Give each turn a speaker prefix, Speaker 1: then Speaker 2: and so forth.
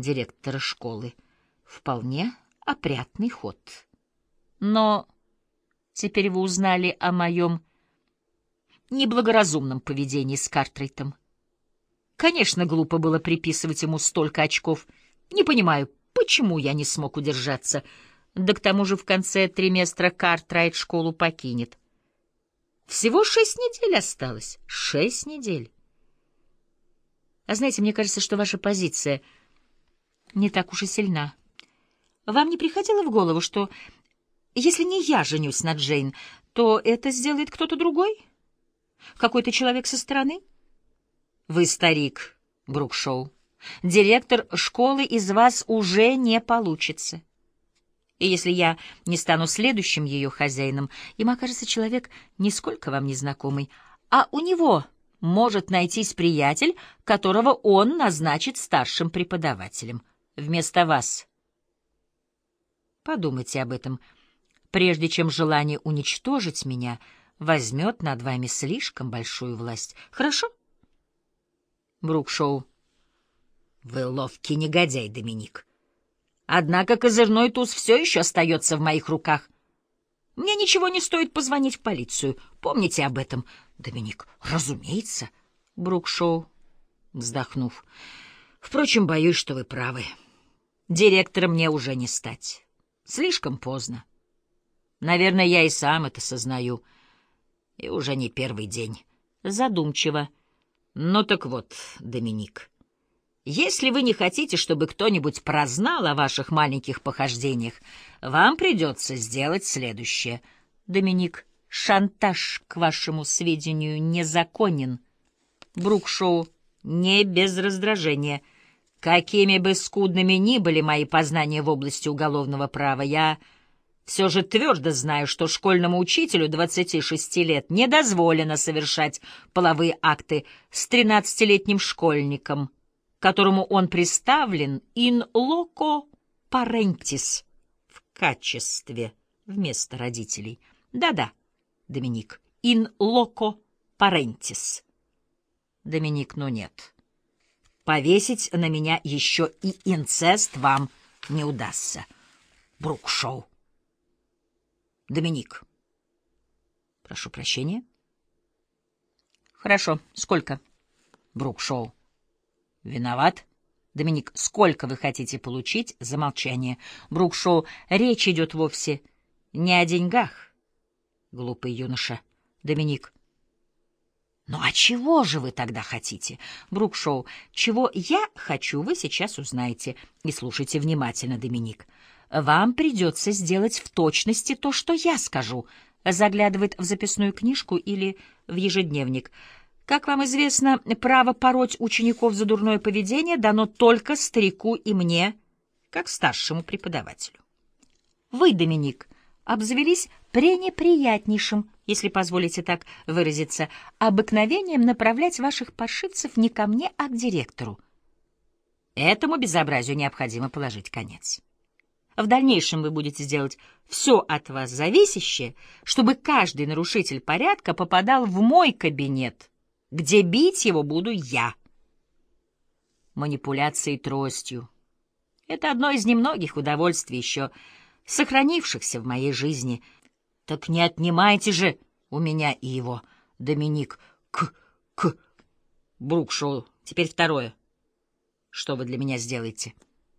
Speaker 1: директора школы. Вполне опрятный ход. Но теперь вы узнали о моем неблагоразумном поведении с Картрейтом. Конечно, глупо было приписывать ему столько очков. Не понимаю, почему я не смог удержаться. Да к тому же в конце триместра Картрайт школу покинет. Всего шесть недель осталось. Шесть недель. А знаете, мне кажется, что ваша позиция не так уж и сильна. Вам не приходило в голову, что если не я женюсь на Джейн, то это сделает кто-то другой? Какой-то человек со стороны? Вы старик, Брукшоу. Директор школы из вас уже не получится. И если я не стану следующим ее хозяином, им окажется человек, нисколько вам незнакомый, а у него может найтись приятель, которого он назначит старшим преподавателем вместо вас. Подумайте об этом, прежде чем желание уничтожить меня возьмет над вами слишком большую власть. Хорошо? Брукшоу. Вы ловкий негодяй, Доминик. Однако козырной туз все еще остается в моих руках. Мне ничего не стоит позвонить в полицию. Помните об этом, Доминик. Разумеется. Брукшоу, вздохнув. Впрочем, боюсь, что вы правы. Директором мне уже не стать. Слишком поздно. Наверное, я и сам это сознаю. И уже не первый день. Задумчиво. Ну так вот, Доминик, если вы не хотите, чтобы кто-нибудь прознал о ваших маленьких похождениях, вам придется сделать следующее. Доминик, шантаж, к вашему сведению, незаконен. Брукшоу, не без раздражения. Какими бы скудными ни были мои познания в области уголовного права, я все же твердо знаю, что школьному учителю 26 лет не дозволено совершать половые акты с 13-летним школьником — которому он представлен in loco parentis в качестве вместо родителей. Да-да, Доминик, in loco parentis. Доминик, ну нет. Повесить на меня еще и инцест вам не удастся. Брукшоу. Доминик. Прошу прощения. Хорошо. Сколько? Брукшоу. Виноват? Доминик, сколько вы хотите получить за молчание? Брукшоу, речь идет вовсе не о деньгах. Глупый юноша. Доминик. Ну а чего же вы тогда хотите? Брукшоу, чего я хочу, вы сейчас узнаете. И слушайте внимательно, Доминик. Вам придется сделать в точности то, что я скажу. Заглядывает в записную книжку или в ежедневник — как вам известно, право пороть учеников за дурное поведение дано только старику и мне, как старшему преподавателю. Вы, Доминик, обзавелись пренеприятнейшим, если позволите так выразиться, обыкновением направлять ваших паршивцев не ко мне, а к директору. Этому безобразию необходимо положить конец. В дальнейшем вы будете сделать все от вас зависящее, чтобы каждый нарушитель порядка попадал в мой кабинет, где бить его буду я. Манипуляции тростью — это одно из немногих удовольствий еще сохранившихся в моей жизни. Так не отнимайте же у меня и его, Доминик, к, к, Брукшоу. Теперь второе. Что вы для меня сделаете? —